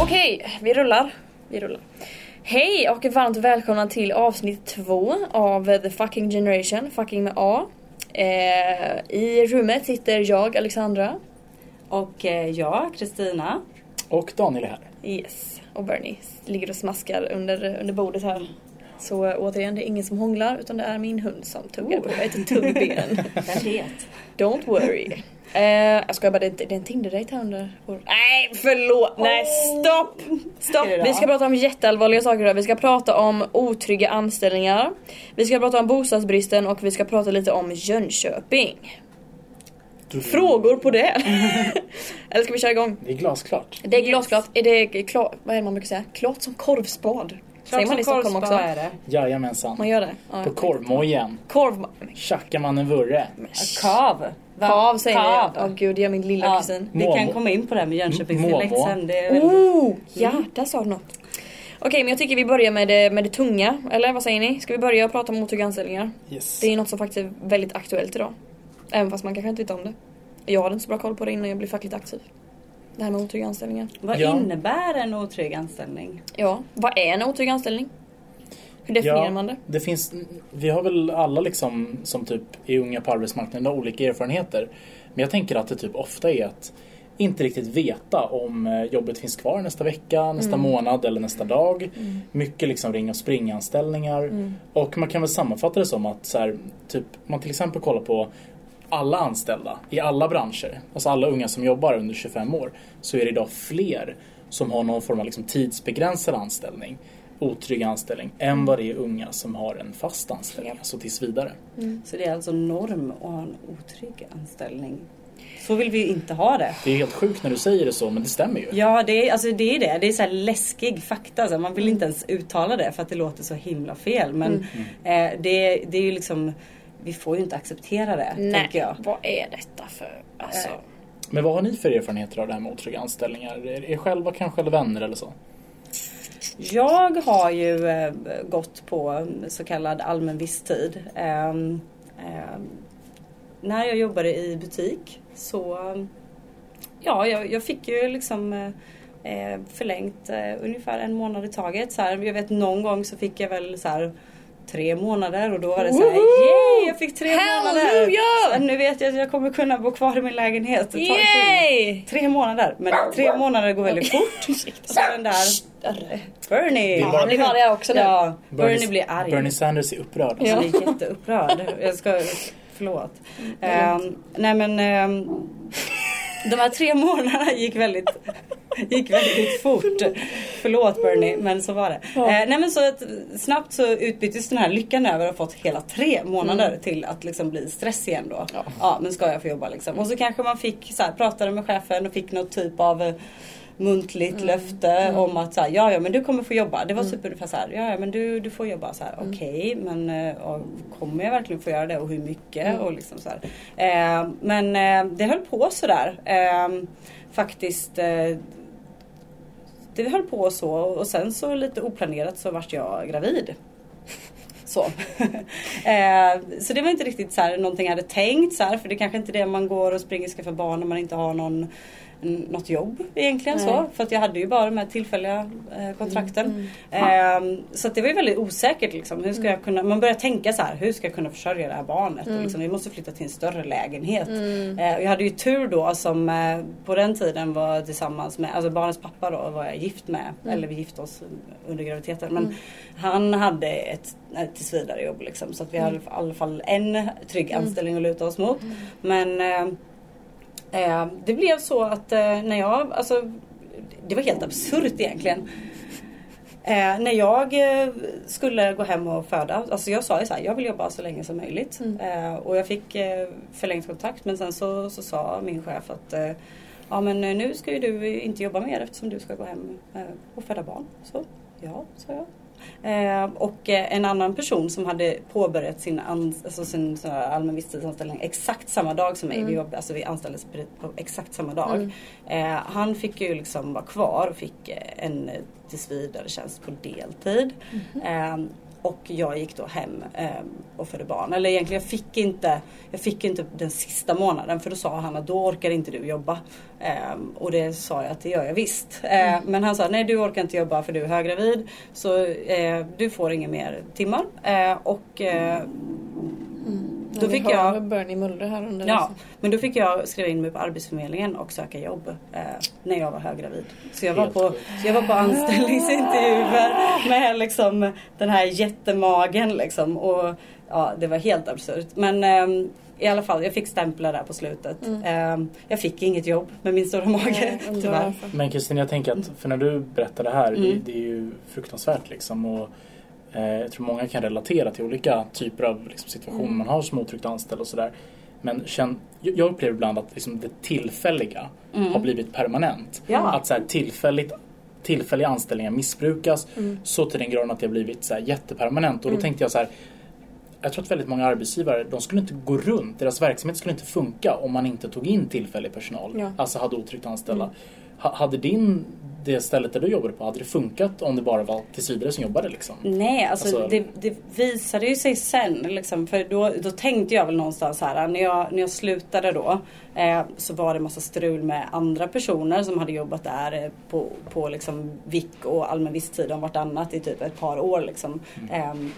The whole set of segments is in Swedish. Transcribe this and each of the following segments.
Okej, vi rullar. Vi rullar. Hej och varmt välkomna till avsnitt två av The Fucking Generation, fucking med A. Eh, I rummet sitter jag, Alexandra. Och eh, jag, Kristina. Och Daniel är här. Yes. Och Bernie ligger och smaskar under, under bordet här. Så återigen, det är ingen som hånglar utan det är min hund som tuggar på ett tuggben. Don't worry. Eh, jag skojar bara, det är, det är en Tinder-date här under vår... Nej förlåt! Nej stopp! Stopp! Vi ska prata om jätteallvarliga saker idag. Vi ska prata om otrygga anställningar. Vi ska prata om bostadsbristen och vi ska prata lite om Jönköping. Frågor på det? Eller ska vi köra igång? Det är glasklart. Det är glasklart. Är det klart, vad är det man brukar säga? Klart som korvspad. Säger man i Stockholm också? är det. Jajamensan. Man gör det? Ja. På korvmojen Korv... tjackar man en vurre. Kav. Va? Kav säger Kav. jag. Åh gud, jag är min lilla Ja, kusin. vi kan komma in på det här med Jönköpings Momo. dialekt sen. Det är väldigt... Oh, ja, där sa du något. Okej, men jag tycker vi börjar med det, med det tunga. Eller vad säger ni? Ska vi börja prata om otrygga anställningar? Yes. Det är något som faktiskt är väldigt aktuellt idag. Även fast man kanske inte vet om det. Jag hade inte så bra koll på det innan jag blev fackligt aktiv. Det här med otrygga anställningar. Vad Ja. innebär en otrygg anställning? Ja, vad är en otrygg anställning? Hur definierar man det? det finns, vi har väl alla liksom som typ är unga på arbetsmarknaden har olika erfarenheter. Men jag tänker att det typ ofta är att inte riktigt veta om eh, jobbet finns kvar nästa vecka, nästa månad eller nästa dag. Mycket liksom ring och springanställningar. Och man kan väl sammanfatta det som att så här, typ, man till exempel kollar på alla anställda i alla branscher, alltså alla unga som jobbar under 25 år, så är det idag fler som har någon form av liksom tidsbegränsad anställning, otrygg anställning, än vad det är unga som har en fast anställning, alltså tills vidare. Så det är alltså norm att ha en otrygg anställning. Så vill vi inte ha det. Det är helt sjukt när du säger det så, men det stämmer ju. Ja, det är, alltså det är det. Det är så här läskig fakta. Så man vill inte ens uttala det för att det låter så himla fel. Men eh, det, det är ju liksom, vi får ju inte acceptera det, tänker jag. vad är detta för... Alltså... Men vad har ni för erfarenheter av det här med otrygga anställningar? Er er själva kanske eller vänner eller så? Jag har ju eh, gått på så kallad allmän visstid. Ehm, ehm, när jag jobbade i butik så ja, jag, jag fick ju liksom eh, eh, förlängt eh, ungefär en månad i taget. Så här, jag vet någon gång så fick jag väl så här tre månader och då var det så här Woho! yay jag fick tre Halleluja! månader. Så nu vet jag att jag kommer kunna bo kvar i min lägenhet ett. Yay! Tre månader, men tre månader går väldigt fort. Så den där Bernie. Bara- Han blir arg också nu. Ja, Bernie blir arg. Bernie Sanders är upprörd. Ja. Han är jätteupprörd. Jag ska, förlåt. Ehm, nej men ehm, de här tre månaderna gick väldigt, gick väldigt fort. Förlåt Bernie, men så var det. Ja. Eh, nej men så att, snabbt så utbyttes den här lyckan över och fått hela tre månader till att liksom bli stress igen då. Ja. men ska jag få jobba liksom. Och så kanske man fick så här, pratade med chefen och fick något typ av muntligt löfte om att så här, ja ja men du kommer få jobba. Det var typ ungefär så här, ja ja men du, du får jobba så här. Okej men eh, ja, kommer jag verkligen få göra det och hur mycket och liksom så här. Eh, men eh, det höll på sådär. Eh, faktiskt eh, det höll på så och sen så lite oplanerat så vart jag gravid. Så. eh, så det var inte riktigt så här, någonting jag hade tänkt så här, för det är kanske inte det man går och springer och skaffar barn när man inte har någon, något jobb egentligen Nej. så. För att jag hade ju bara de här tillfälliga eh, kontrakten. Eh, så det var ju väldigt osäkert liksom. Hur ska jag kunna, man börjar tänka så här, hur ska jag kunna försörja det här barnet? Och liksom, vi måste flytta till en större lägenhet. Eh, och jag hade ju tur då som eh, på den tiden var tillsammans med, alltså barnets pappa då var jag gift med. Eller vi gifte oss under graviditeten. Men han hade ett, ett tillsvidare jobb liksom. Så att vi hade i alla fall en trygg anställning att luta oss mot. Men eh, det blev så att eh, när jag, alltså det var helt absurt egentligen. Eh, när jag eh, skulle gå hem och föda, alltså jag sa ju såhär, jag vill jobba så länge som möjligt. Eh, och jag fick eh, förlängt kontakt men sen så, så sa min chef att eh, ja men eh, nu ska ju du inte jobba mer eftersom du ska gå hem eh, och föda barn. Så ja, sa jag. Eh, och eh, en annan person som hade påbörjat sin, alltså sin allmän visstidsanställning exakt samma dag som mig. Vi, jobb, alltså vi anställdes på, exakt samma dag. Eh, han fick ju liksom vara kvar och fick en eh, tillsvidaretjänst på deltid. Eh, och jag gick då hem eh, och födde barn. Eller egentligen jag fick inte Jag fick inte den sista månaden för då sa han att då orkar inte du jobba. Eh, och det sa jag att det gör jag visst. Eh, mm. Men han sa nej du orkar inte jobba för du är höggravid. Så eh, du får inga mer timmar. Eh, och då fick jag... Bernie Mullre här under. Ja, men då fick jag skriva in mig på Arbetsförmedlingen och söka jobb eh, när jag var höggravid. Så jag var på, jag var på anställningsintervjuer med liksom den här jättemagen liksom. Och ja, det var helt absurt. Men eh, i alla fall, jag fick stämpla där på slutet. Mm. Eh, jag fick inget jobb med min stora mage tyvärr. Men Kristin, jag tänker att för när du berättar det här, mm. det, det, är ju fruktansvärt liksom. Och, Eh, jag tror många kan relatera till olika typer av liksom, situationer mm. man har som otryggt anställd och sådär. Men känn, jag upplever ibland att liksom, det tillfälliga mm. har blivit permanent. Ja. Att så här, tillfälligt, tillfälliga anställningar missbrukas mm. så till den graden att det har blivit så här, jättepermanent. Och då mm. tänkte jag så här, jag tror att väldigt många arbetsgivare, de skulle inte gå runt, deras verksamhet skulle inte funka om man inte tog in tillfällig personal. Ja. Alltså hade otryggt anställda. Mm. Hade din det stället där du jobbade på, hade det funkat om det bara var tills vidare som jobbade? Liksom? Nej, alltså, alltså... Det, det, visade ju sig sen. Liksom, för då, då tänkte jag väl någonstans här, när jag, när jag slutade då eh, så var det massa strul med andra personer som hade jobbat där eh, på, på liksom VIK och allmän visstid om vartannat i typ ett par år. Liksom. Mm. Eh,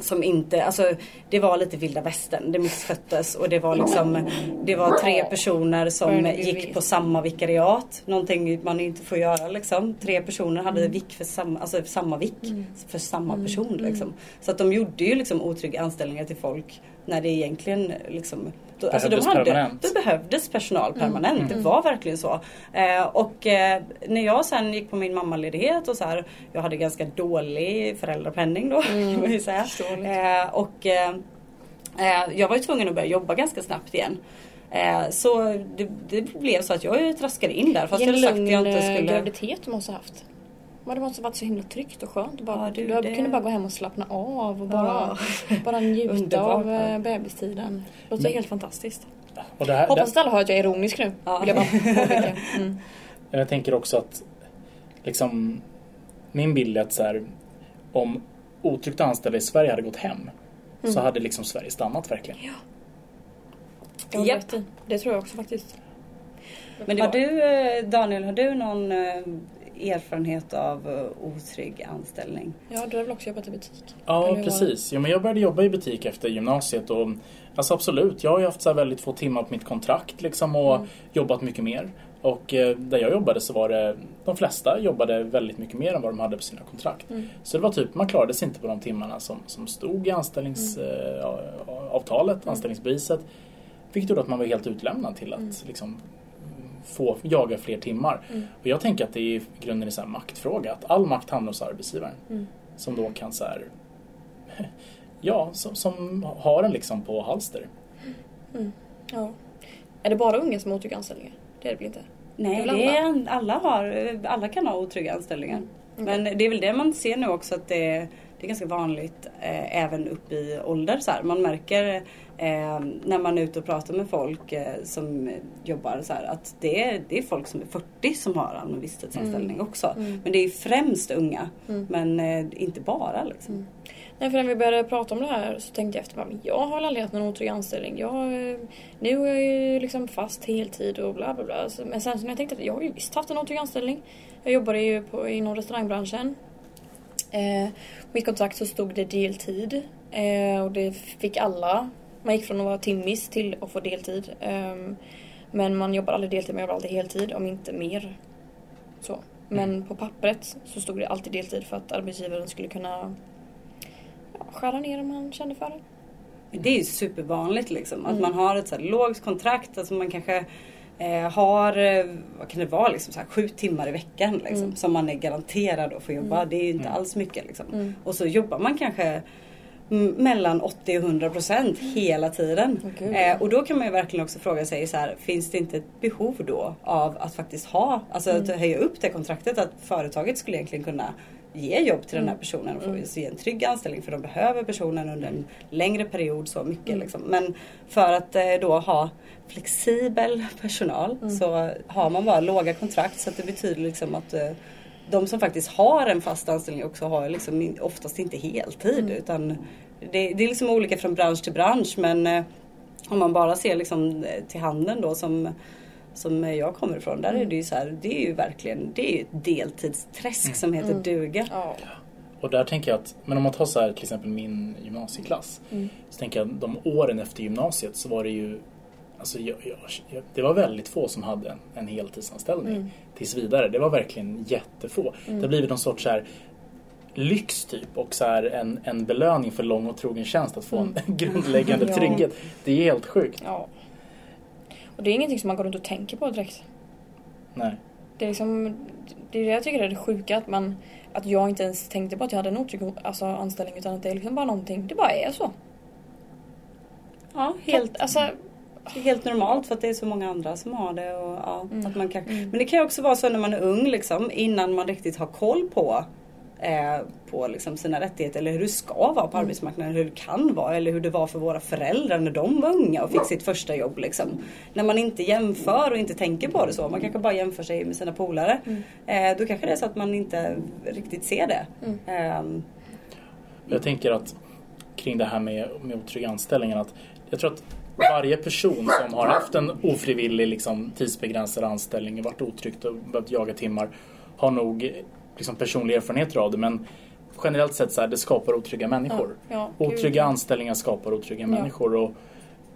som inte, alltså det var lite vilda västern. Det missköttes och det var liksom Det var tre personer som gick på samma vikariat. Någonting man inte får göra liksom. Tre personer hade mm. vik för samma, alltså samma vik mm. för samma mm. person liksom. Så att de gjorde ju liksom otrygga anställningar till folk när det egentligen liksom då, alltså de hade, permanent. Det behövdes personal permanent. Mm. Det var verkligen så. Eh, och eh, när jag sen gick på min mammaledighet och så här, jag hade ganska dålig föräldrapenning då mm. kan man ju säga. Eh, och jag var ju tvungen att börja jobba ganska snabbt igen. Så det, det, blev så att jag traskade in där fast jag hade sagt att jag inte skulle... graviditet du måste ha haft. Men det måste varit så himla tryggt och skönt. Bara, ja, du, du det... kunde bara gå hem och slappna av och bara, ja. bara njuta av eh, bebistiden. Det låter Men... helt fantastiskt. Här, Hoppas att alla hör att jag är ironisk nu. Ja. Jag bara mm. Jag tänker också att liksom, min bild är att så här, om otryggt anställda i Sverige hade gått hem mm. så hade liksom Sverige stannat verkligen. Ja. Japp. Det tror jag också faktiskt. Men har du eh, Daniel, har du någon eh, erfarenhet av eh, otrygg anställning. Ja, du har väl också jobbat i butik? Ja, precis. Jo, men jag började jobba i butik efter gymnasiet och alltså absolut, jag har ju haft så väldigt få timmar på mitt kontrakt liksom och mm. jobbat mycket mer. Och eh, där jag jobbade så var det, de flesta jobbade väldigt mycket mer än vad de hade på sina kontrakt. Mm. Så det var typ, man klarade sig inte på de timmarna som, som stod i anställningsavtalet, mm. Eh, anställningsbeviset. Vilket gjorde att man var helt utlämnad till att mm. liksom, få jaga fler timmar. Mm. Och jag tänker att det är i grunden en maktfråga. Att all makt hamnar hos arbetsgivaren. Mm. Som då kan så här, Ja, som, som, har den liksom på halster. Mm. Ja. Är det bara unga som har otrygga anställningar? Det är det väl inte? Nej, det är alla. alla. har, alla kan ha otrygga anställningar. Mm. Men det är väl det man ser nu också att det är, det är ganska vanligt eh, även upp i ålder. Så här. Man märker Eh, när man är ute och pratar med folk eh, som jobbar så här, att det är, det är folk som är 40 som har allmän visstidsanställning mm. också. Mm. Men det är främst unga. Mm. Men eh, inte bara liksom. Mm. Nej, för när vi började prata om det här så tänkte jag efter bara, jag har aldrig haft någon otrygg anställning. Jag, eh, nu är jag ju liksom fast heltid och bla bla bla. Men sen så när jag tänkte att jag har ju visst haft en otrygg anställning. Jag jobbade ju på, inom restaurangbranschen. Eh, mitt kontrakt så stod det deltid. Eh, och det fick alla man gick från att vara timmis till att få deltid. Um, men man jobbar aldrig deltid, man jobbar alltid heltid, om inte mer. Så. Men mm. på pappret så stod det alltid deltid för att arbetsgivaren skulle kunna ja, skära ner om man kände för det. Det är ju supervanligt liksom. Att mm. man har ett så här lågt kontrakt. Alltså man kanske eh, har, eh, vad kan det vara, liksom, så här, sju timmar i veckan. Liksom, mm. Som man är garanterad att få jobba. Mm. Det är ju inte mm. alls mycket. Liksom. Mm. Och så jobbar man kanske mellan 80 och 100 procent hela tiden. Okay. Eh, och då kan man ju verkligen också fråga sig så här, finns det inte ett behov då av att faktiskt ha, alltså mm. att höja upp det kontraktet att företaget skulle egentligen kunna ge jobb till mm. den här mm. personen och få mm. ge en trygg anställning för de behöver personen under en längre period så mycket. Mm. Liksom. Men för att eh, då ha flexibel personal mm. så har man bara låga kontrakt så att det betyder liksom att eh, de som faktiskt har en fast anställning också har liksom oftast inte heltid Mm. utan det, det är liksom olika från bransch till bransch men eh, om man bara ser liksom eh, till handeln då som som jag kommer ifrån, där är det ju så här, det är ju verkligen, det är ju ett deltidsträsk som heter duga. Ja. Och där tänker jag att, men om man tar så här till exempel min gymnasieklass. Så tänker jag att de åren efter gymnasiet så var det ju Alltså jag, jag, jag, det var väldigt få som hade en, en heltidsanställning tills vidare. Det var verkligen jättefå. Det har blivit någon sorts så här lyx typ och så här en, en belöning för lång och trogen tjänst att få en grundläggande Ja. trygghet. Det är helt sjukt. ja. Och det är ingenting som man går runt och tänker på direkt. Nej. Det är liksom, det är det jag tycker är det sjuka att man att jag inte ens tänkte på att jag hade en otrygg alltså, anställning utan att det är liksom bara någonting, det bara är så. Ja, helt, Alltså, Det är helt normalt för att det är så många andra som har det. Och, ja, Mm. att man kan, Men det kan ju också vara så när man är ung liksom, innan man riktigt har koll på, eh, på liksom sina rättigheter eller hur det ska vara Mm. på arbetsmarknaden. Hur det kan vara eller hur det var för våra föräldrar när de var unga och fick sitt första jobb. Liksom. När man inte jämför och inte tänker på det så. Man kanske bara jämför sig med sina polare. Mm. Eh, då kanske det är så att man inte riktigt ser det. Mm. Ehm, Jag tänker att kring det här med, med otrygga anställningar att jag tror att varje person som har haft en ofrivillig liksom, tidsbegränsad anställning, varit otryggt och behövt jaga timmar har nog liksom, personliga erfarenheter av det men generellt sett så här, det skapar otrygga människor. ja, gud. Otrygga anställningar skapar otrygga Ja. människor. Och,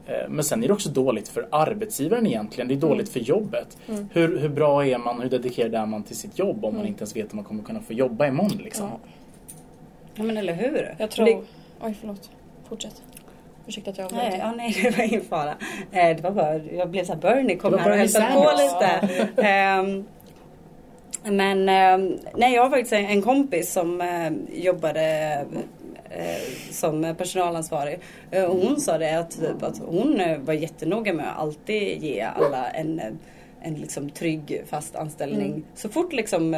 eh, men sen är det också dåligt för arbetsgivaren egentligen. Det är dåligt för jobbet. Mm. Hur, hur bra är man, hur dedikerad är man till sitt jobb om man Mm. inte ens vet om man kommer kunna få jobba imorgon liksom. Ja, ja men eller hur? jag tror... Det- Oj, förlåt. Fortsätt. Ursäkta att jag Nej, avbröt. ja, nej, det var ingen fara. Eh, det var bara, jag blev såhär Bernie kom Det var här och hälsade på lite. Ehm, men ehm, nej, jag har faktiskt en, kompis som eh, jobbade eh, som personalansvarig. Och hon sa det att, typ, att hon var jättenoga med att alltid ge alla en en liksom trygg fast anställning. Mm. Så fort liksom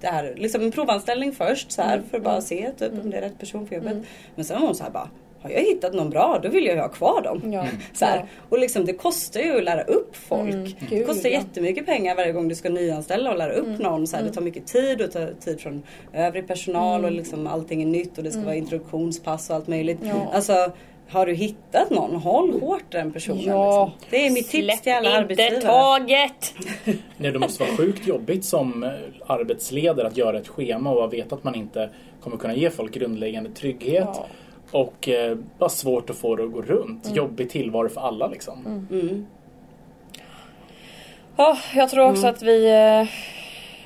det här, liksom en provanställning först så här Mm. för att bara Mm. se typ om Mm. det är rätt person för jobbet. Mm. Men sen var hon så här bara, har jag hittat någon bra då vill jag ju ha kvar dem. Ja. Så här. Ja. Och liksom det kostar ju att lära upp folk. Mm, Det kostar ja. jättemycket pengar varje gång du ska nyanställa och lära upp Mm, någon. Så här, mm. Det tar mycket tid och tar tid från övrig personal och Mm. liksom allting är nytt och det ska Mm. vara introduktionspass och allt möjligt. Ja. Alltså har du hittat någon, håll hårt den personen. Ja. Liksom. Det är mitt tips till alla Släpp arbetsgivare. inte taget! Nej, det måste vara sjukt jobbigt som eh, arbetsledare att göra ett schema och veta att man inte kommer kunna ge folk grundläggande trygghet. Ja. Och eh, bara svårt att få det att gå runt. Jobbig tillvaro för alla liksom. Mm. Ja, jag tror också Mm. att vi, eh,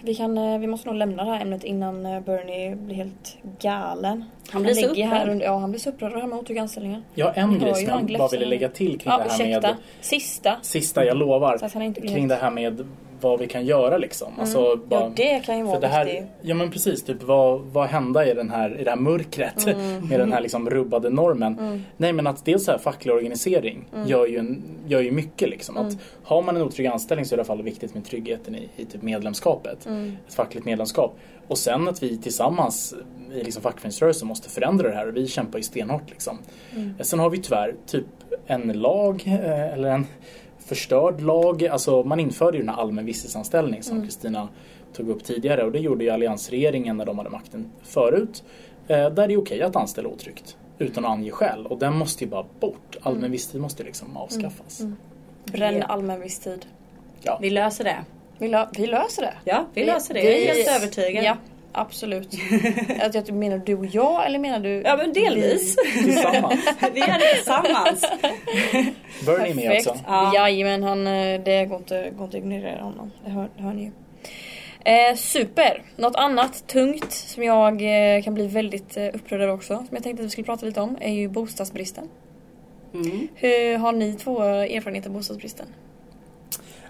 vi, kan, eh, vi måste nog lämna det här ämnet innan eh, Bernie blir helt galen. Han blir så ligger här upprörd. under, Ja, han blir så upprörd här med otrygga anställningar. Jag har en Vi grej som han jag bara ville lägga till kring Ja, det här ursäkta. med Sista. Sista, jag lovar. Så att han inte blir Kring det här med vad vi kan göra liksom. Alltså, bara, Ja, det kan ju vara det här, viktigt. Ja men precis, typ vad, vad hända i, den här, i det här mörkret Mm. med den här liksom rubbade normen. Nej men att dels så här facklig organisering Mm. gör, ju en, gör ju mycket liksom. Att har man en otrygg anställning så är det i alla fall viktigt med tryggheten i, i typ medlemskapet. Mm. Ett fackligt medlemskap. Och sen att vi tillsammans i liksom fackföreningsrörelsen måste förändra det här och vi kämpar ju stenhårt liksom. Mm. Sen har vi tyvärr typ en lag eh, eller en förstörd lag. Alltså man införde ju den här allmän visstidsanställning som Kristina tog upp tidigare och det gjorde ju alliansregeringen när de hade makten förut. Eh, där det är okej att anställa otryggt utan att ange skäl och den måste ju bara bort. Allmän visstid måste liksom avskaffas. Bränn Ja. allmän visstid. Vi löser det. Vi, lö- vi löser det. Ja, vi löser det. Jag är helt övertygad. Ja, absolut. att, jag, menar du och jag eller menar du Ja men delvis. Tillsammans. vi är det tillsammans. Bernie är med också. Ja. Jajamän, han, eh, det går inte, går inte att ignorera honom. Det hör, det hör ni ju. Eh, super! Något annat tungt som jag eh, kan bli väldigt eh, upprörd över också, som jag tänkte att vi skulle prata lite om, är ju bostadsbristen. Mm. Hur har ni två erfarenhet av bostadsbristen?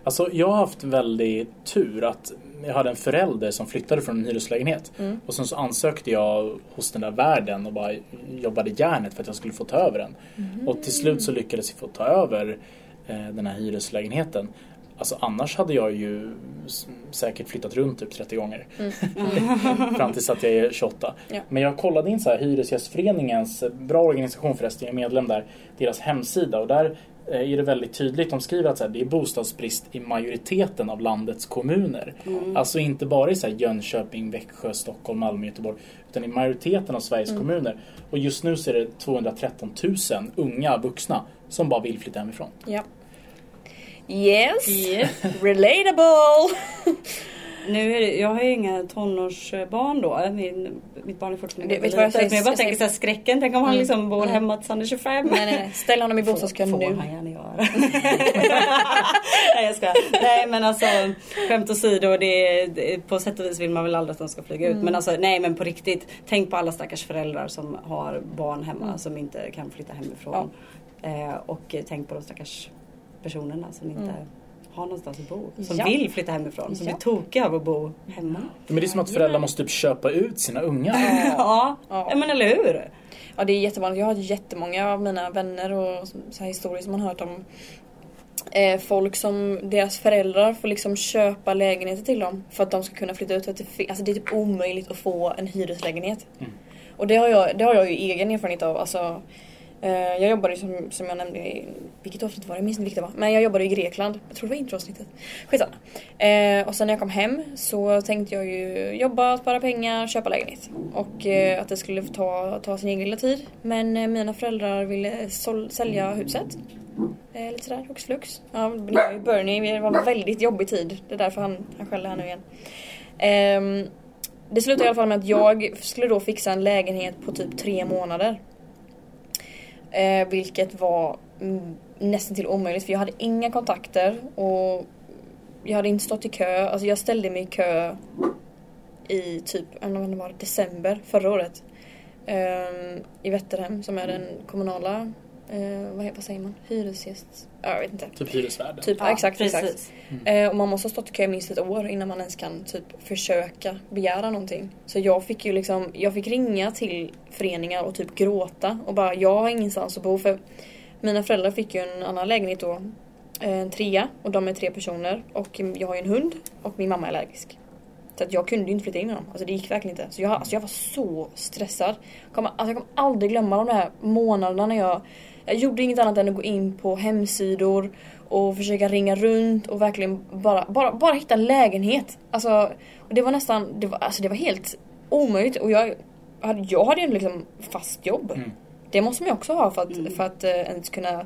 Alltså jag har haft väldigt tur att jag hade en förälder som flyttade från en hyreslägenhet. Mm. Och sen så ansökte jag hos den där värden och bara jobbade järnet för att jag skulle få ta över den. Mm. Och till slut så lyckades jag få ta över eh, den här hyreslägenheten. Alltså annars hade jag ju säkert flyttat runt typ 30 gånger. Fram tills att jag är 28. Mm. Ja. Men jag kollade in så här Hyresgästföreningens, bra organisation förresten, jag är medlem där, deras hemsida och där eh, är det väldigt tydligt. De skriver att så här, det är bostadsbrist i majoriteten av landets kommuner. Mm. Alltså inte bara i så här, Jönköping, Växjö, Stockholm, Malmö, Göteborg. Utan i majoriteten av Sveriges Mm. kommuner. Och just nu så är det 213 000 unga vuxna som bara vill flytta hemifrån. Ja. Yes. Yes. Relatable. Nu är det, jag har ju inga tonårsbarn då. Min, mitt barn är fortfarande Det- vet vad jag säger? Men jag bara Jag tänker såhär skräcken. Tänk om han Mm. liksom bor Mm. hemma tills han är 25. nej, nej, nej. Ställ honom i bostadskön Får nu. han gärna göra. nej jag ska. Nej men alltså skämt åsido. Det, det, på sätt och vis vill man väl aldrig att de ska flyga ut. Men alltså nej men på riktigt. Tänk på alla stackars föräldrar som har barn hemma som inte kan flytta hemifrån. Eh, och tänk på de stackars personerna som inte har någonstans att bo. Som Ja. vill flytta hemifrån. Som Ja. blir tokiga av att bo hemma. Men det är som att föräldrar måste typ köpa ut sina unga. Ja, Ja. ja. men eller hur? Ja det är jättevanligt. Jag har jättemånga av mina vänner och så här historier som man hört om eh, folk som deras föräldrar får liksom köpa lägenheter till dem för att de ska kunna flytta ut. Alltså det är typ omöjligt att få en hyreslägenhet. Mm. Och det har, jag, det har jag ju egen erfarenhet av. Alltså, Eh, jag jobbade ju som, som jag nämnde i, vilket avsnitt var det? Jag minns inte vilket det var. Men jag jobbade i Grekland. Jag tror det var introavsnittet. Skitsamma. Eh, och sen när jag kom hem så tänkte jag ju jobba, spara pengar, köpa lägenhet. Och eh, att det skulle ta, ta sin egen lilla tid. Men eh, mina föräldrar ville sol, sälja huset. Eh, lite sådär, hux flux. Ja, det var ju Bernie, det var en väldigt jobbig tid. Det är därför han, han skäller här nu igen. Ehm, det slutade i alla fall med att jag skulle då fixa en lägenhet på typ tre månader. Eh, vilket var mm, nästan till omöjligt för jag hade inga kontakter och jag hade inte stått i kö. Alltså jag ställde mig i kö i typ, jag vet inte det var december förra året. Eh, I Vätterhem som är den kommunala, eh, vad, vad säger man, hyresgäst? Ja, jag vet inte. Typ hyresvärden. Typ, ja, exakt, exakt. precis. Eh, och man måste ha stått i kö minst ett år innan man ens kan typ försöka begära någonting. Så jag fick ju liksom, jag fick ringa till föreningar och typ gråta och bara jag har ingenstans att bo för mina föräldrar fick ju en annan lägenhet då. eh, En trea och de är tre personer och jag har ju en hund och min mamma är allergisk. Så att jag kunde ju inte flytta in med dem. Alltså det gick verkligen inte. Så jag, alltså jag var så stressad. Kommer, alltså jag kommer aldrig glömma de här månaderna när jag jag gjorde inget annat än att gå in på hemsidor och försöka ringa runt och verkligen bara, bara, bara hitta en lägenhet. Alltså, det var nästan, det var, alltså det var helt omöjligt och jag hade, jag hade ju en liksom fast jobb. Mm. Det måste man ju också ha för att, Mm. för att eh, ens kunna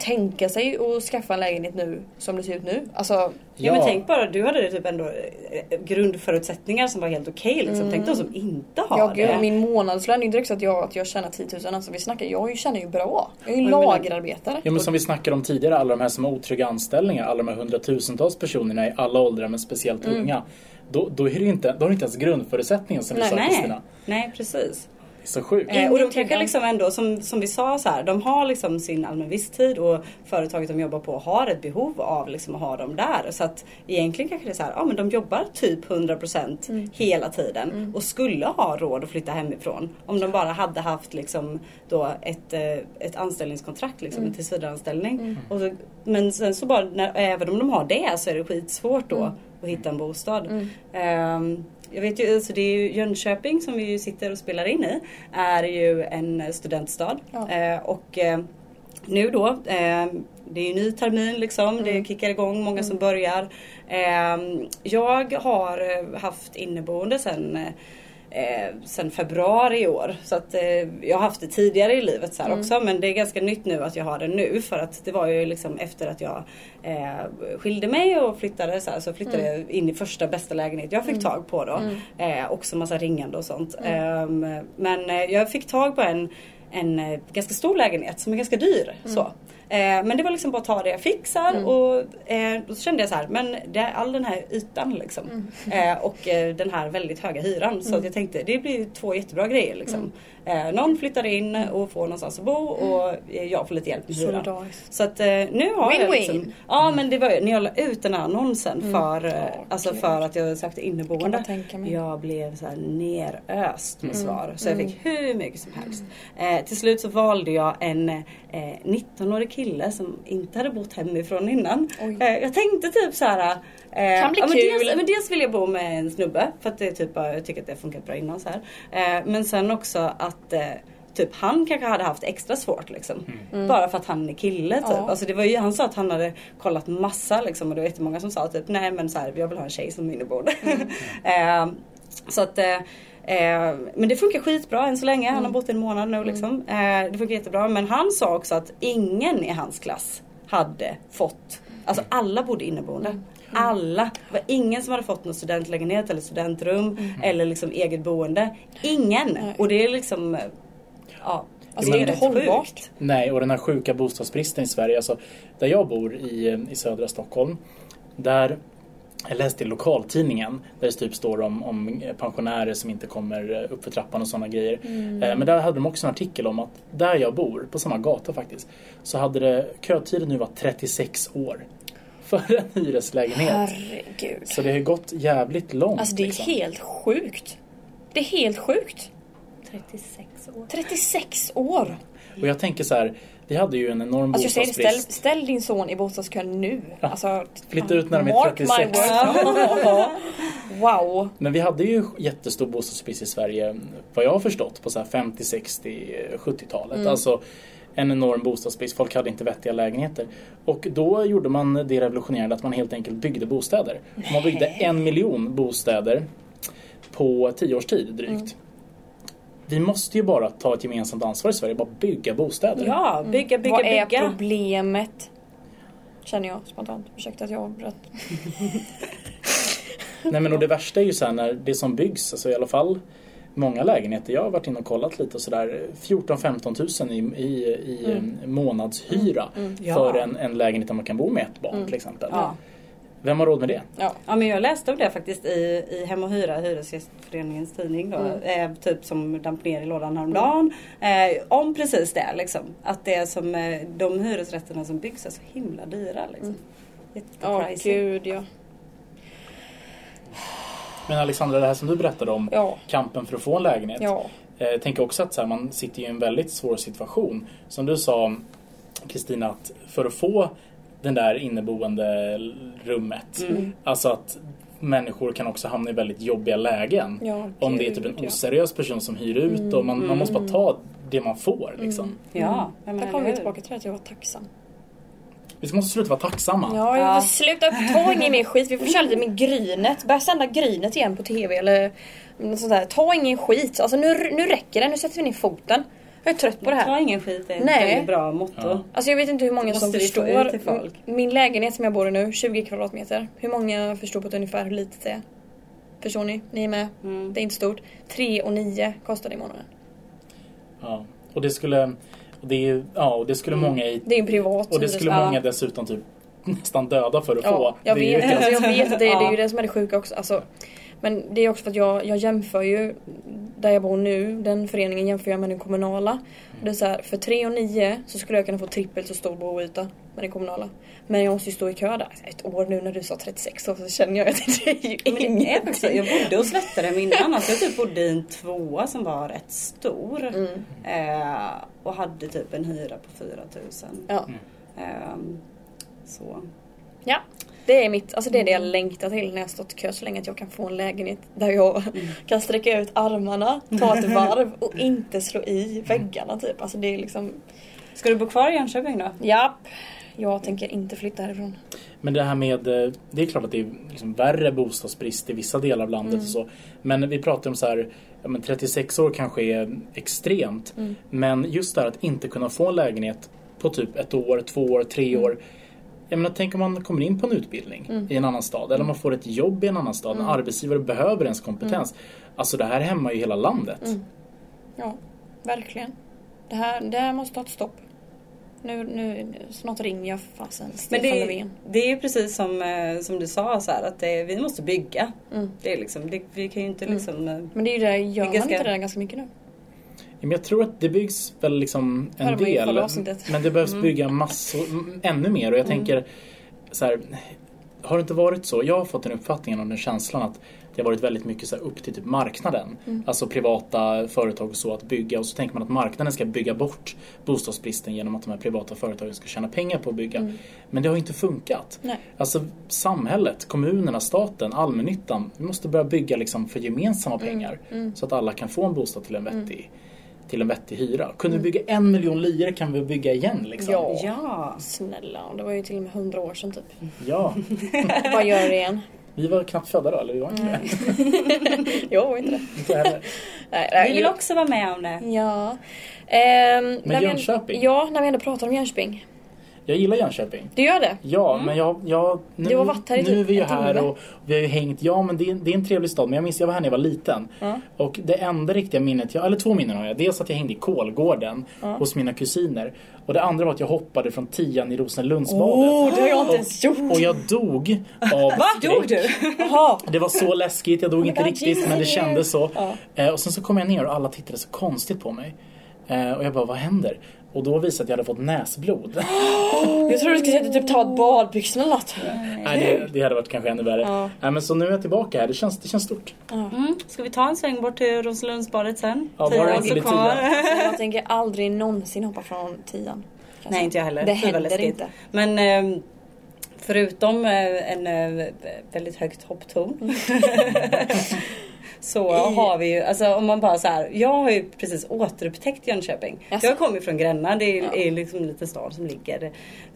tänka sig och skaffa en lägenhet nu som det ser ut nu. Alltså, Ja. men tänk bara, du hade typ ändå eh, grundförutsättningar som var helt okej liksom. Tänk de som inte har ja, gud, det. min månadslön, det är inte direkt så att jag, att jag tjänar 10 000. Alltså vi snackar, jag tjänar ju bra. Jag är ju lagerarbetare. Ja men som vi snackade om tidigare, alla de här som har otrygga anställningar, alla de här hundratusentals personerna i alla åldrar men speciellt Mm. unga. Då, då, är det inte, då har du inte ens grundförutsättningen som vi Nej, sa Nej, Kristina. nej precis. Så sjukt. Eh, och de trygghet. liksom ändå, som, som vi sa så här, de har liksom sin allmän visstid och företaget de jobbar på har ett behov av liksom att ha dem där. Så att egentligen kanske det är så här, ja men de jobbar typ 100% Mm. hela tiden och skulle ha råd att flytta hemifrån. Om de bara hade haft liksom då ett, eh, ett anställningskontrakt, liksom, Mm. en tillsvidareanställning. Och så, men sen så bara, när, även om de har det så är det skitsvårt då att hitta en bostad. Mm. Jag vet ju, alltså det är ju Jönköping som vi ju sitter och spelar in i. Är ju en studentstad. Ja. Eh, och eh, nu då, eh, det är ju ny termin liksom. Det kickar igång, många som börjar. Eh, jag har eh, haft inneboende sen Eh, sen februari i år. Så att eh, jag har haft det tidigare i livet så här också men det är ganska nytt nu att jag har det nu för att det var ju liksom efter att jag eh, skilde mig och flyttade så, här, så flyttade jag in i första bästa lägenhet jag fick tag på då. Eh, också massa ringande och sånt. Ehm, men eh, jag fick tag på en, en eh, ganska stor lägenhet som är ganska dyr. Så. Eh, men det var liksom bara att ta det jag fick så här, och eh, då kände jag så här, men det är all den här ytan liksom. Eh, och den här väldigt höga hyran. Så att jag tänkte det blir två jättebra grejer liksom. Eh, någon flyttar in och får någonstans att bo och eh, jag får lite hjälp med hyran. Solidariskt. Så att nu har jag Win-win. liksom, Ja men det var ju när jag la ut den här annonsen för, Ja, alltså gud. för att jag sökte inneboende. mig. Jag blev så här neröst med svar. Så Mm. jag fick hur mycket som helst. Till slut så valde jag en eh, 19-årig kille som inte hade bott hemifrån innan. Oj. Eh, jag tänkte typ så här. Eh, Kan bli ja, men kul. Dels, men dels vill jag bo med en snubbe för att det är typ, jag tycker att det har funkat bra innan så här. Eh, men sen också att typ han kanske hade haft extra svårt liksom. Bara för att han är kille typ. Ja. Alltså det var ju, han sa att han hade kollat massa liksom och det var jättemånga som sa typ nej men så här, jag vill ha en tjej som inneboende. eh, så att eh, Eh, men det funkar skitbra än så länge. Han har bott en månad nu liksom. Eh, det funkar jättebra. Men han sa också att ingen i hans klass hade fått, alltså alla bodde inneboende. Alla. Det var ingen som hade fått någon studentlägenhet eller studentrum eller liksom eget boende. Ingen. Nej. Och det är liksom, eh, ja. Alltså, det är inte hållbart. sjukt. Nej, och den här sjuka bostadsbristen i Sverige. Alltså, där jag bor i, i södra Stockholm. Där jag läste i lokaltidningen där det typ står om, om pensionärer som inte kommer upp för trappan och sådana grejer. Eh, Men där hade de också en artikel om att där jag bor, på samma gata faktiskt, så hade det kötiden nu var 36 år för en hyreslägenhet. Herregud. Så det har gått jävligt långt. Alltså det är liksom. helt sjukt. Det är helt sjukt. 36 år. 36 år. Och jag tänker så här, vi hade ju en enorm Alltså jag säger det, ställ, bostadsbrist. ställ din son i bostadskön nu. Alltså, Flytta ut när de är mark my 36. words. wow. Men vi hade ju jättestor bostadsbrist i Sverige vad jag har förstått på så här 50, 60, 70-talet. Mm. Alltså en enorm bostadsbrist. Folk hade inte vettiga lägenheter. Och då gjorde man det revolutionerande att man helt enkelt byggde bostäder. Man byggde en miljon bostäder på tio års tid drygt. Mm. Vi måste ju bara ta ett gemensamt ansvar i Sverige, bara bygga bostäder. Ja, bygga, bygga, Vad är bygga. problemet? Känner jag spontant. Ursäkta att jag avbröt. Nej men och det värsta är ju så här när det som byggs, alltså i alla fall många lägenheter, jag har varit inne och kollat lite och sådär 14-15 tusen i, i, i eh, månadshyra Ja. för en, en lägenhet där man kan bo med ett barn till exempel. Ja. Vem har råd med det? Ja. Ja men jag läste om det faktiskt i, i Hem och Hyra, Hyresgästföreningens tidning då. Eh, typ som damp ner i lådan häromdagen. Eh, om precis det liksom. Att det är som eh, de hyresrätterna som byggs är så himla dyra liksom. Ja, Jättepricey. gud ja. Men Alexandra, det här som du berättade om, Ja. kampen för att få en lägenhet. Ja. Eh, Jag tänker också att så här, man sitter i en väldigt svår situation. Som du sa Kristina, att för att få den där inneboende rummet. Mm. Alltså att människor kan också hamna i väldigt jobbiga lägen. Ja, om det är typ en ja. oseriös person som hyr ut och man, man måste bara ta det man får. Liksom. Ja, jag menar, Där kommer vi tillbaka till att jag var tacksam. Vi måste sluta vara tacksamma. Ja, jag får sluta. Ta ingen mer skit. Vi får köra lite med Grynet. Börja sända Grynet igen på TV eller något sånt där. Ta ingen skit. Alltså nu, nu räcker det. Nu sätter vi ner foten. Jag är trött på det Ta här. ingen skit, det är ett Nej. väldigt bra motto. Ja. Alltså jag vet inte hur många som förstår. ut till folk? Min lägenhet som jag bor i nu, 20 kvadratmeter. Hur många förstår på ett ungefär hur litet det är? Förstår ni? Ni är med? Mm. Det är inte stort. 3 och 9 kostar det i månaden. Ja. Och det skulle, och det, är- ja, och det skulle många i, Det är en privat och det skulle hyresrätt. många dessutom typ nästan döda för att Ja, få. jag Det är ju vet, helt- alltså, jag vet att det, är- det är ju Ja. det som är det sjuka också. Alltså, men det är också för att jag, jag jämför ju där jag bor nu, den föreningen jämför jag med den kommunala. Det är så här, för 3 och 9 så skulle jag kunna få trippelt så stor boyta med den kommunala. Men jag måste ju stå i kö där. Ett år nu när du sa 36 år så känner jag att det är ju Men ingenting. också, jag bodde hos Vätterhem innan. Alltså jag typ bodde i en tvåa som var rätt stor. Mm. Eh, och hade typ en hyra på 4000. Ja. Ehm, så. ja. Det är mitt, alltså det är det jag längtar till när jag stått i kö så länge att jag kan få en lägenhet där jag kan sträcka ut armarna, ta ett varv och inte slå i väggarna typ. Alltså det är liksom Ska du bo kvar i Jönköping då? Japp. Jag tänker inte flytta härifrån. Men det här med, eh, det är klart att det är liksom värre bostadsbrist i vissa delar av landet Mm. och så. Men vi pratar om så här, ja, men 36 år kanske är extremt. Mm. Men just det här att inte kunna få en lägenhet på typ ett år, två år, tre Mm. Jag menar, tänk om man kommer in på en utbildning i en annan stad eller man får ett jobb i en annan stad. Mm. En arbetsgivare behöver ens kompetens. Alltså det här hämmar ju hela landet. Mm. Ja, verkligen. Det här, det här måste ta ett stopp. Nu, nu, snart ringer jag fasen Men Stefan det, Löfven. det är ju precis som, eh, som du sa så här, att det, vi måste bygga. Mm. Det är liksom, det, vi kan ju inte liksom... eh, Men det är ju det, gör man Vilka ska- inte det ganska mycket nu? Men jag tror att det byggs väl liksom en Hör del. Men det behövs bygga massor, ännu mer. Och jag tänker så här, har det inte varit så? Jag har fått den uppfattningen och den känslan att det har varit väldigt mycket så upp till typ marknaden. Alltså privata företag och så att bygga och så tänker man att marknaden ska bygga bort bostadsbristen genom att de här privata företagen ska tjäna pengar på att bygga. Men det har inte funkat. Nej. Alltså samhället, kommunerna, staten, allmännyttan. Vi måste börja bygga liksom för gemensamma pengar. Så att alla kan få en bostad till en vettig till en vettig hyra. Kunde vi bygga en miljon lire kan vi bygga igen liksom. Ja. Ja. Snälla, det var ju till och med hundra år sedan typ. Ja. Vad gör det igen? Vi var knappt födda då, eller vi var inte det? Jag var inte det. Inte heller. Nej, nej, Vi vill också vara med om det. Ja. Ehm, när vi- Jönköping? Ja, när vi ändå pratar om Jönköping. Jag gillar Jönköping. Du gör det? Ja, men jag, jag, nu, Du har varit här i nu typ är vi ju här och vi har ju hängt. Ja, men det är, det är en trevlig stad. Men jag minns, jag var här när jag var liten. Ja. Och det enda riktiga minnet, jag, eller två minnen har jag. Dels att jag hängde i Kolgården hos mina kusiner. Och det andra var att jag hoppade från tian i Rosenlundsbadet. det har jag inte ens gjort. Och jag dog av Va? skräck. Dog du? Jaha. Det var så läskigt, jag dog inte God, riktigt Jesus, men det kändes så. Ja. Eh, och sen så kom jag ner och alla tittade så konstigt på mig. Eh, och jag bara, vad händer? Och då visade att jag hade fått näsblod. Jag trodde du skulle säga att du typ ta ett badbyxorna eller något. Nej, det, det hade varit kanske ännu värre. Ja. Nej, men så nu är jag tillbaka här, det känns, det känns stort. Mm. Ska vi ta en sväng bort till Rosenlundsbadet sen? Ja, bara blir kvar. Alltså, jag tänker aldrig någonsin hoppa från tian. Nej inte jag heller. Det var händer inte. Men ehm, förutom eh, en eh, väldigt högt hopptorn. så har vi ju, alltså om man bara så här, jag har ju precis återupptäckt Jönköping. Jaså? Jag kommer från Gränna, det är, Ja. är liksom en liten stad som ligger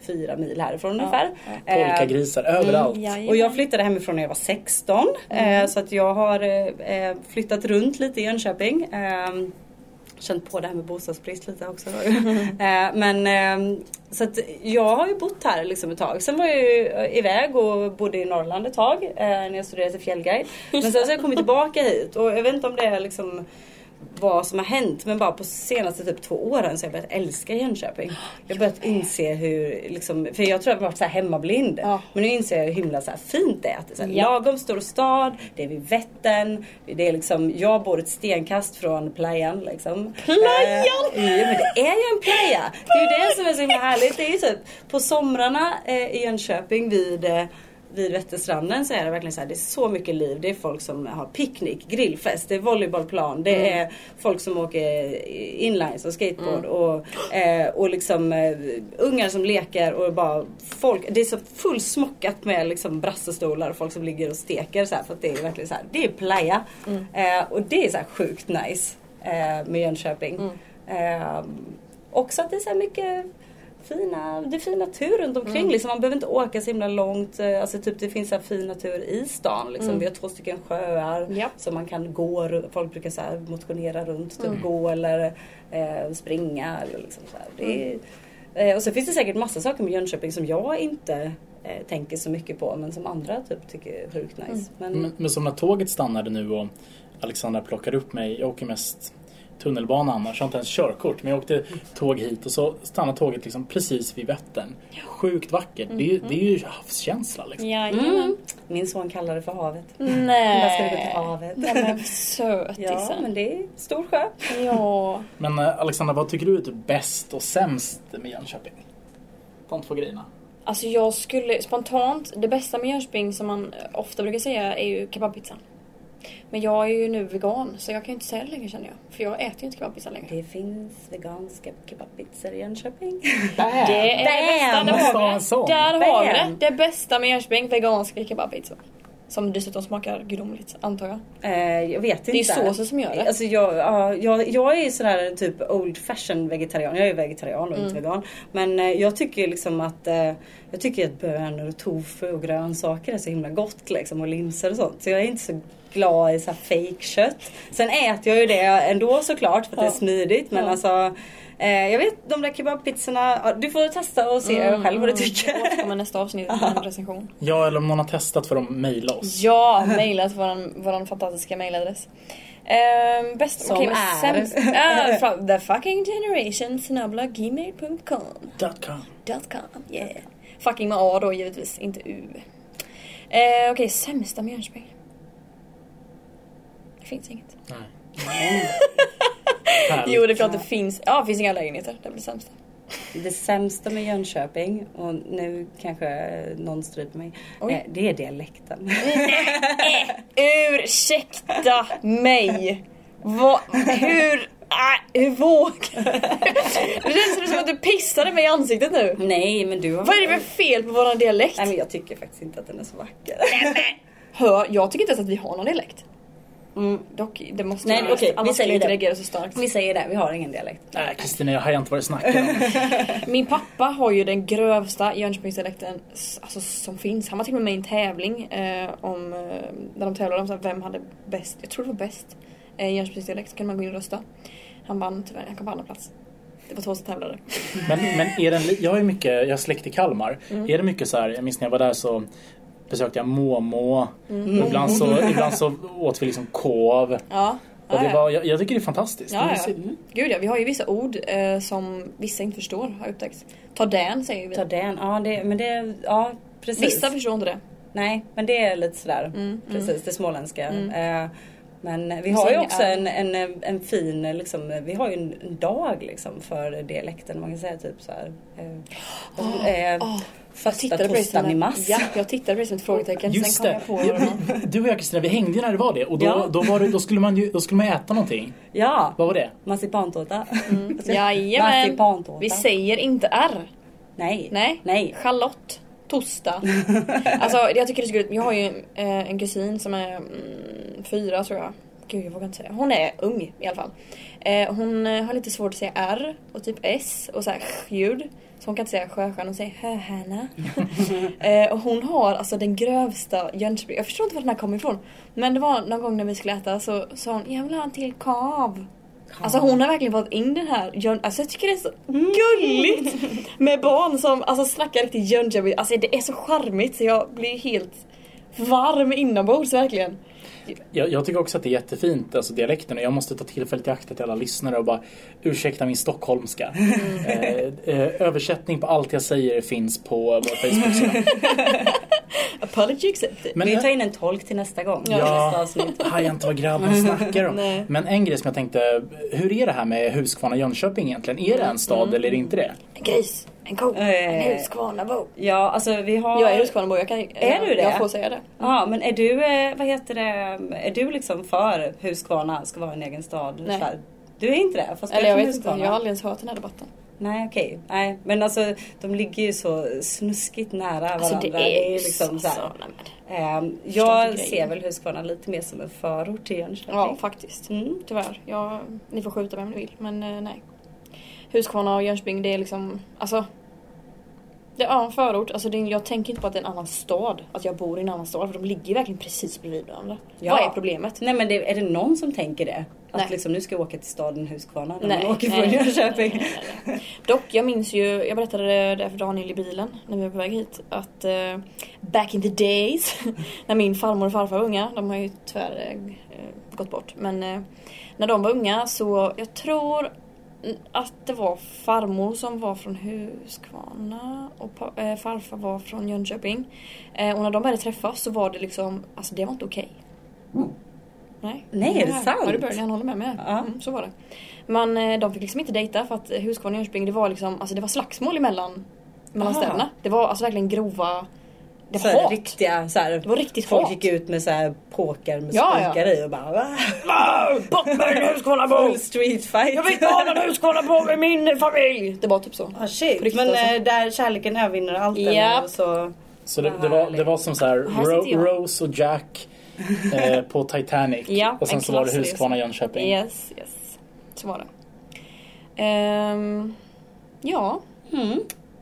fyra mil härifrån ungefär. ja. Eh, Polkagrisar överallt. Jajamän. och jag flyttade hemifrån när jag var 16. Eh, så att jag har eh, eh, flyttat runt lite i Jönköping. Känt på det här med bostadsbrist lite också. eh, men eh, så att jag har ju bott här liksom ett tag. Sen var jag ju iväg och bodde i Norrland ett tag eh, när jag studerade till fjällguide. Men sen så har jag kommit tillbaka hit och jag vet inte om det är liksom vad som har hänt men bara på senaste typ två åren så har jag börjat älska Jönköping. Jag har börjat inse hur, liksom, för jag tror jag har varit så hemmablind. Ja. Men nu inser jag hur himla så fint det är. Att det är så här Ja. lagom stor stad, det är vid Vättern. Det är liksom, jag bor ett stenkast från playan liksom. Playan? Eh, ja men det är ju en playa. Det är ju det som är så himla härligt. Det är ju typ på somrarna eh, i Jönköping vid eh, vid Vätterstranden så är det verkligen så här, det är så mycket liv. Det är folk som har picknick, grillfest, det är volleybollplan, det Mm. är folk som åker inlines och skateboard och, eh, och liksom eh, ungar som leker och bara folk. Det är så fullsmockat med liksom brassestolar och folk som ligger och steker så här, för att det är verkligen så här, det är playa. Mm. Eh, och det är så här sjukt nice eh, med Jönköping. Mm. Eh, också att det är så mycket fina, det är fin natur runt omkring. Mm. Liksom, man behöver inte åka så himla långt. Eh, Alltså, typ, det finns så här fin natur i stan. Liksom. Mm. Vi har två stycken sjöar Ja. som man kan gå Folk brukar så här motionera runt, typ Mm. gå eller eh, springa. Eller liksom så här. Det Mm. är, eh, och så finns det säkert massa saker med Jönköping som jag inte eh, tänker så mycket på men som andra typ tycker är sjukt nice. Mm. Men, Men, men som när tåget stannade nu och Alexandra plockar upp mig. Jag åker mest tunnelbana annars. Jag har inte ens körkort. Men jag åkte tåg hit och så stannade tåget liksom precis vid Vättern. Sjukt vackert. Det, är, ju- det är ju havskänsla liksom. Jajamän. mm, min son kallar det för havet. Nej. Där ska vi gå till havet. Nej men sötisen. Ja men det är stor sjö. Ja. Men eh, Alexandra, vad tycker du är typ bäst och sämst med Jönköping? De två grejerna. Alltså jag skulle spontant, det bästa med Jönköping som man ofta brukar säga är ju kebabpizzan. Men jag är ju nu vegan så jag kan ju inte säga det längre känner jag. För jag äter ju inte kebabpizza längre. Det finns veganska kebabpizzor i Jönköping. Det är Bam! det bästa, där ha har en vi det. Där har vi det. Det bästa med Jönköping, veganska kebabpizzor. Som dessutom smakar gudomligt antar jag. Eh, jag vet inte. Det är såsen som gör det. Alltså jag, ja, jag, jag är sån här typ old fashion vegetarian. Jag är vegetarian och inte Mm. vegan. Men eh, jag tycker liksom att eh, Jag tycker att bönor och tofu och grönsaker är så himla gott liksom och linser och sånt. Så jag är inte så glad i så här fake kött. Sen äter jag ju det ändå såklart för att det är Ja. smidigt. Men Ja. alltså eh, Jag vet de där kebabpizzorna. Ja, du får testa och se Mm, själv vad du tycker. Jag återkommer nästa avsnitt med en recension. Ja, eller om någon har testat får de mejla oss. Ja, mejla till våran, våran fantastiska mejladress. Um, bäst, Som men är? sämst- Ja, från the fucking generation snabla gmail.com Dot com. .com, yeah. Fucking med A då givetvis, inte U. Eh, okej, sämsta med Jönköping? Det finns inget. Nej. Jo, det är klart det finns. Ja, det finns inga lägenheter. Det blir sämsta. Det sämsta med Jönköping, och nu kanske någon stryper mig, Oj. eh, det är dialekten. Ursäkta mig! Vad, hur, äh, hur vågar Det känns som att du pissade mig i ansiktet nu. Nej men du har... Vad är det för fel på våran dialekt? Nej men jag tycker faktiskt inte att den är så vacker. Hör, jag tycker inte ens att vi har någon dialekt. Mm. Dock, det måste Nej, vara- okej, vi annars skulle säger inte det. reagera så starkt. Vi säger det, vi har ingen dialekt. Nej Kristina, jag har inte vad du snackar om. Min pappa har ju den grövsta Jönköpingsdialekten alltså, som finns. Han var till och med med i en tävling eh, om, eh, där de tävlade om så här, vem hade bäst, jag tror det var bäst, eh, Jönköpingsdialekt. Kan man gå in och rösta. Han vann tyvärr, han kom på andra plats. Det var två som tävlade. Men, men är den, jag har ju mycket, jag har släkt i Kalmar. Är det mycket så här, jag minns när jag var där så besökte jag Momo. Mm. Och ibland, så, ibland så åt vi liksom kov. Ja. Och det ja, var, jag, jag tycker det är fantastiskt. Ja, Det är ja. Gud ja, vi har ju vissa ord eh, som vissa inte förstår har upptäckts. Ta den säger vi. Ta den, ja det, men det, ja precis. Vissa förstår inte det. Nej, men det är lite sådär. Mm, Precis, det småländska. Eh, men vi har ju också en, en, en fin, liksom, vi har ju en, en dag liksom för dialekten. Man kan säga typ så här. Eh, eh, åh, första torsdagen i mars. Ja, jag tittade på det som ett frågetecken. Just Sen kom det. jag på Ja. Du och jag Kristina, vi hängde ju när det var det. Och då, Ja. då, var det, då, skulle man ju, då skulle man äta någonting. Ja, Vad var det? marsipantårta. Jajamän. Marsipantårta. Vi säger inte R. Nej. Nej. Nej. Charlotte. Tosta. alltså jag tycker det är så gulligt. Jag har ju eh, en kusin som är mm, fyra tror jag. Gud jag vågar inte säga. Hon är ung i alla fall. Eh, hon eh, har lite svårt att säga R och typ S och så här ljud. Så hon kan inte säga sjöstjärna, hon säger höhärna. eh, och hon har alltså den grövsta Jönköping. Jag förstår inte var den här kommer ifrån. Men det var någon gång när vi skulle äta så sa hon jag vill ha en till kav. Alltså hon har verkligen fått in den här Jön... Alltså jag tycker det är så gulligt med barn som alltså, snackar riktigt Jönköping. Alltså det är så charmigt så jag blir helt varm inombords verkligen. Jag, jag tycker också att det är jättefint, alltså dialekten. Och jag måste ta tillfället i akt till alla lyssnare och bara ursäkta min stockholmska. Eh, eh, översättning på allt jag säger finns på vår Facebook-sida. Apology accepted. Men vi tar in en tolk till nästa gång. Ja. Hajar inte vad grabben snackar om. Men en grej som jag tänkte, hur är det här med Huskvarna Jönköping egentligen? Är det en stad eller är det inte det? Gris, en ko, Eh. en Huskvarnabo. Ja, alltså vi har... Jag är Huskvarnabo, jag kan Är du det? Jag får säga det. Ja, men är du, eh, vad heter det, är du liksom för Huskvarna ska vara en egen stad? Nej. Så här, Du är inte det? Fast Eller jag vet inte, jag har aldrig ens hört den här debatten. Nej okej, nej men alltså de ligger ju så snuskigt nära Alltså varandra. det är ju liksom så här. alltså, men- Ehm, Förstår jag ser väl Huskvarna lite mer som en förort till Jönköping. Ja faktiskt. Mm. Tyvärr. Jag, ni får skjuta vem ni vill men eh, nej. Huskvarna och Jönköping det är liksom, alltså. Det är en förort, alltså det är, jag tänker inte på att det är en annan stad. Att jag bor i en annan stad för de ligger verkligen precis bredvid varandra. Ja. Vad är problemet? Nej men det, är det någon som tänker det? Att Nej. liksom nu ska jag åka till staden Huskvarna när Nej, man åker från Jönköping. nej, nej, nej. Dock, jag minns ju, jag berättade det där för Daniel i bilen när vi var på väg hit. Att eh, back in the days, när min farmor och farfar var unga, de har ju tyvärr eh, gått bort. Men eh, när de var unga så, jag tror att det var farmor som var från Huskvarna och eh, farfar var från Jönköping. Eh, och när de började träffas så var det liksom, alltså det var inte okej. Nej. Nej, är det sant? Ja, det började, han håller med mig. Ja. Mm, så var det. Men eh, de fick liksom inte dejta för att Huskvarna och Jönköping det var liksom, alltså det var slagsmål emellan mellan Aha. städerna. Det var alltså verkligen grova, det Så var här, hat. riktiga så här, Det var riktigt folk hat. gick ut med så här påkar med Ja, ja. spikar i och bara? Bort med en Huskvarnabo! Full street fight. Jag vill inte ha någon Huskvarnabo i min familj! Det var typ så. Ah, shit. riktigt Men alltså. eh, där kärleken övervinner allt eller så... Så det, det, var, det var som så här, Här Ro. Rose och Jack eh, på Titanic. Ja, och sen en så var det. Huskvarna Jönköping. Yes, yes. Så var det. Ehm, ja, Mm.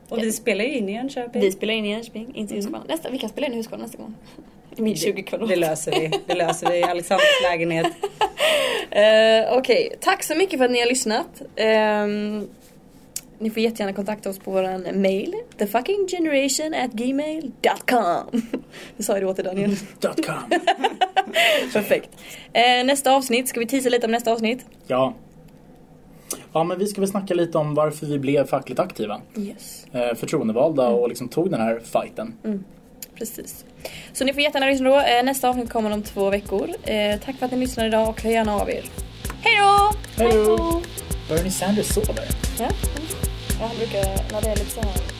Och vi spelar ju in i Jönköping. vi spelar in i Jönköping, inte i Huskvarna. Nästa, vi kan spela in i Huskvarna nästa gång. I min 20 kvadrat. Det löser vi. Det löser vi i Alexanders lägenhet. Eh, Okej, tack så mycket för att ni har lyssnat. Ehm, ni får jättegärna kontakta oss på vår mail. Thefuckinggeneration at gmail.com Nu sa jag det åt dig Daniel. Dot com. Perfekt. Eh, nästa avsnitt, ska vi teasa lite om nästa avsnitt? Ja. Ja, men vi ska väl snacka lite om varför vi blev fackligt aktiva. Yes. Eh, förtroendevalda och liksom tog den här fighten. Precis. Så ni får jättegärna lyssna då. Eh, nästa avsnitt kommer om två veckor. Eh, tack för att ni lyssnade idag och hör gärna av er. Hej då! Hej då! Bernie Sanders sover. Ja. ja, han brukar, när det är lite så här